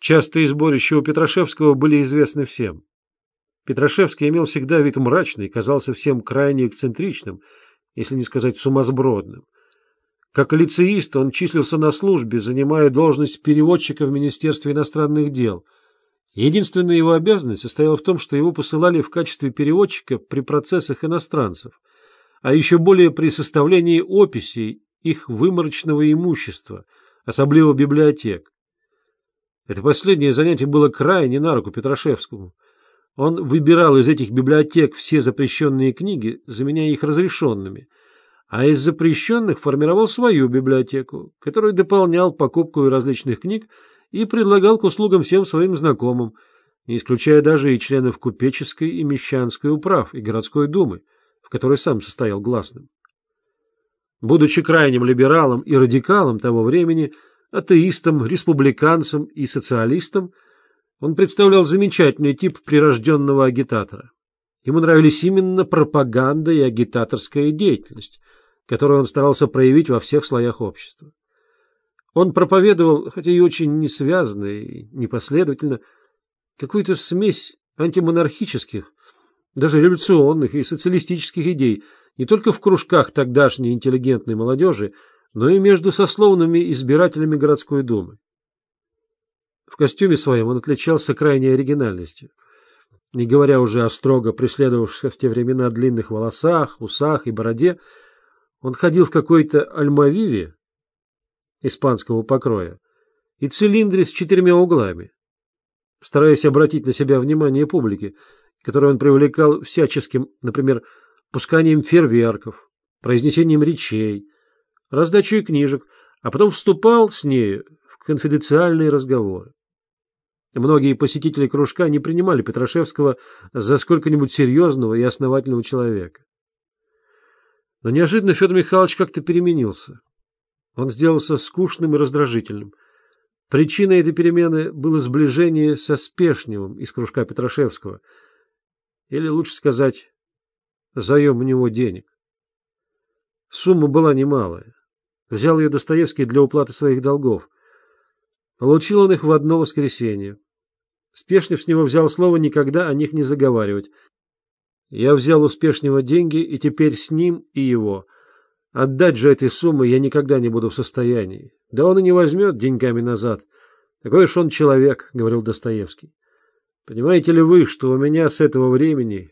Частые сборища у Петрашевского были известны всем. Петрашевский имел всегда вид мрачный, казался всем крайне эксцентричным, если не сказать сумасбродным. Как лицеист он числился на службе, занимая должность переводчика в Министерстве иностранных дел. Единственная его обязанность состояла в том, что его посылали в качестве переводчика при процессах иностранцев, а еще более при составлении описей их выморочного имущества, особливо библиотек. Это последнее занятие было крайне на руку Петрашевскому. Он выбирал из этих библиотек все запрещенные книги, заменяя их разрешенными, а из запрещенных формировал свою библиотеку, которую дополнял покупку различных книг и предлагал к услугам всем своим знакомым, не исключая даже и членов купеческой и мещанской управ и городской думы, в которой сам состоял гласным. Будучи крайним либералом и радикалом того времени, атеистом, республиканцем и социалистом, он представлял замечательный тип прирожденного агитатора. Ему нравились именно пропаганда и агитаторская деятельность, которую он старался проявить во всех слоях общества. Он проповедовал, хотя и очень несвязно и непоследовательно, какую-то смесь антимонархических, даже революционных и социалистических идей не только в кружках тогдашней интеллигентной молодежи, но и между сословными избирателями городской думы. В костюме своем он отличался крайней оригинальностью, не говоря уже о строго преследовавших в те времена длинных волосах, усах и бороде, он ходил в какой-то альмавиве испанского покроя и цилиндре с четырьмя углами, стараясь обратить на себя внимание публики, которую он привлекал всяческим, например, пусканием фейерверков, произнесением речей, раздачей книжек, а потом вступал с нею в конфиденциальные разговоры. Многие посетители кружка не принимали Петрашевского за сколько-нибудь серьезного и основательного человека. Но неожиданно Федор Михайлович как-то переменился. Он сделался скучным и раздражительным. Причиной этой перемены было сближение со Спешневым из кружка Петрашевского. Или, лучше сказать, заем у него денег. Сумма была немалая. Взял ее Достоевский для уплаты своих долгов. Получил он их в одно воскресенье. Спешнев с него взял слово никогда о них не заговаривать. Я взял у Спешнева деньги, и теперь с ним и его. Отдать же этой суммы я никогда не буду в состоянии. Да он и не возьмет деньгами назад. Такой уж он человек, — говорил Достоевский. Понимаете ли вы, что у меня с этого времени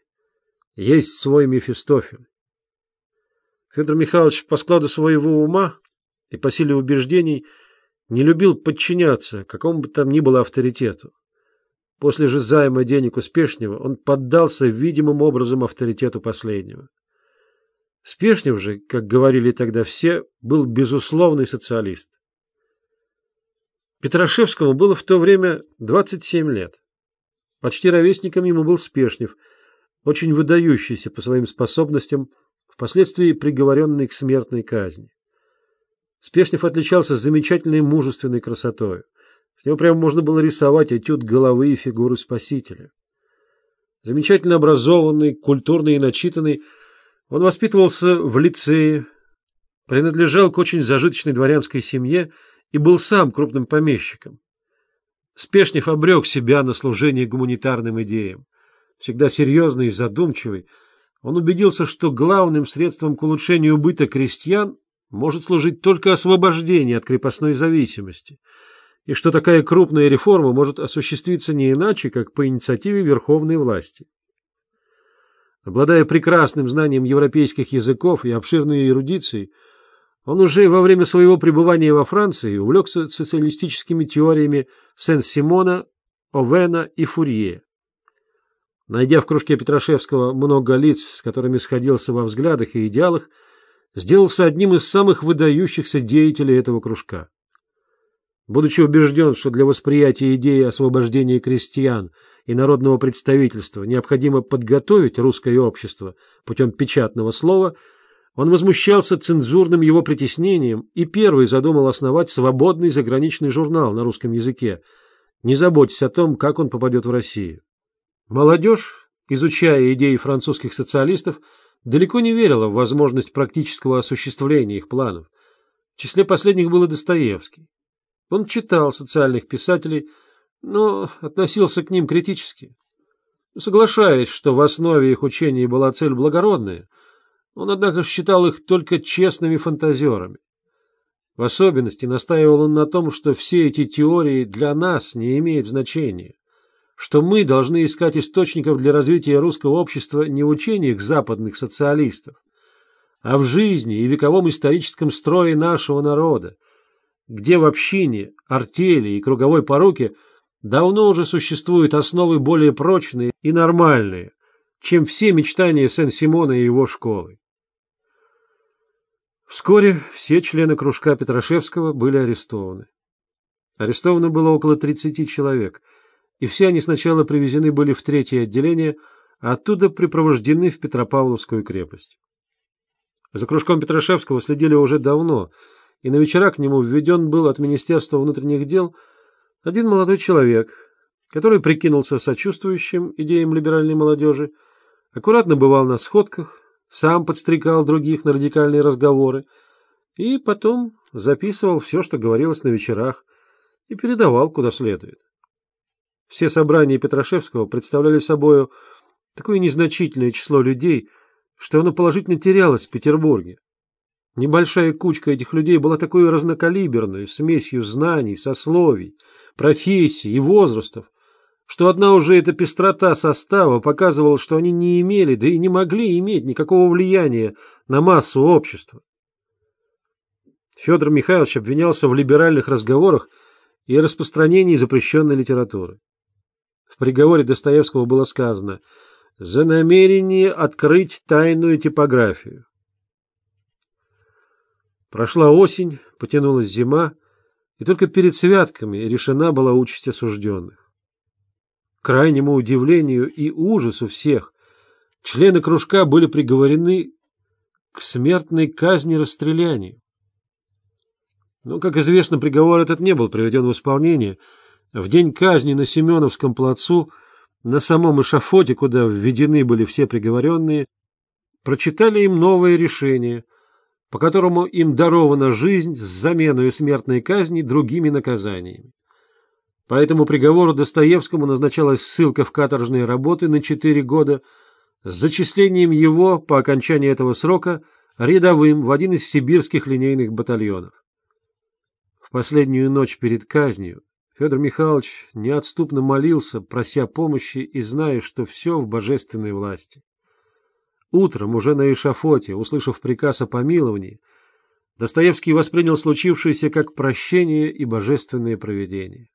есть свой Мефистофель? Федор Михайлович по складу своего ума и по силе убеждений не любил подчиняться какому бы там ни было авторитету. После же займа денег успешнего он поддался видимым образом авторитету последнего. Спешнев же, как говорили тогда все, был безусловный социалист. Петрашевскому было в то время 27 лет. Почти ровесником ему был Спешнев, очень выдающийся по своим способностям, впоследствии приговоренный к смертной казни. Спешнев отличался замечательной мужественной красотой. С него прямо можно было рисовать этюд головы и фигуры спасителя. Замечательно образованный, культурный и начитанный, он воспитывался в лицее, принадлежал к очень зажиточной дворянской семье и был сам крупным помещиком. Спешнев обрек себя на служение гуманитарным идеям. Всегда серьезный и задумчивый, он убедился, что главным средством к улучшению быта крестьян может служить только освобождение от крепостной зависимости, и что такая крупная реформа может осуществиться не иначе, как по инициативе верховной власти. Обладая прекрасным знанием европейских языков и обширной эрудицией, он уже во время своего пребывания во Франции увлекся социалистическими теориями Сен-Симона, Овена и Фурье. Найдя в кружке Петрашевского много лиц, с которыми сходился во взглядах и идеалах, сделался одним из самых выдающихся деятелей этого кружка. Будучи убежден, что для восприятия идеи освобождения крестьян и народного представительства необходимо подготовить русское общество путем печатного слова, он возмущался цензурным его притеснением и первый задумал основать свободный заграничный журнал на русском языке, не заботясь о том, как он попадет в Россию. Молодежь, изучая идеи французских социалистов, далеко не верила в возможность практического осуществления их планов. В числе последних был и Достоевский. Он читал социальных писателей, но относился к ним критически. Соглашаясь, что в основе их учений была цель благородная, он, однако, считал их только честными фантазерами. В особенности настаивал он на том, что все эти теории для нас не имеют значения, что мы должны искать источников для развития русского общества не в учениях западных социалистов, а в жизни и вековом историческом строе нашего народа, где в общине, артели и круговой поруке давно уже существуют основы более прочные и нормальные, чем все мечтания Сен-Симона и его школы. Вскоре все члены кружка Петрашевского были арестованы. Арестовано было около 30 человек, и все они сначала привезены были в третье отделение, а оттуда припровождены в Петропавловскую крепость. За кружком Петрашевского следили уже давно, и на вечера к нему введен был от Министерства внутренних дел один молодой человек, который прикинулся сочувствующим идеям либеральной молодежи, аккуратно бывал на сходках, сам подстрекал других на радикальные разговоры и потом записывал все, что говорилось на вечерах, и передавал куда следует. Все собрания Петрашевского представляли собою такое незначительное число людей, что оно положительно терялось в Петербурге. Небольшая кучка этих людей была такой разнокалиберной, смесью знаний, сословий, профессий и возрастов, что одна уже эта пестрота состава показывала, что они не имели, да и не могли иметь никакого влияния на массу общества. Федор Михайлович обвинялся в либеральных разговорах и распространении запрещенной литературы. В приговоре Достоевского было сказано «за намерение открыть тайную типографию». Прошла осень, потянулась зима, и только перед святками решена была участь осужденных крайнему удивлению и ужасу всех, члены кружка были приговорены к смертной казни расстрелянию. Но, как известно, приговор этот не был приведен в исполнение. В день казни на Семеновском плацу, на самом эшафоте, куда введены были все приговоренные, прочитали им новое решение, по которому им дарована жизнь с заменой смертной казни другими наказаниями. По этому приговору Достоевскому назначалась ссылка в каторжные работы на четыре года с зачислением его по окончании этого срока рядовым в один из сибирских линейных батальонов. В последнюю ночь перед казнью Федор Михайлович неотступно молился, прося помощи и зная, что все в божественной власти. Утром, уже на эшафоте, услышав приказ о помиловании, Достоевский воспринял случившееся как прощение и божественное провидение.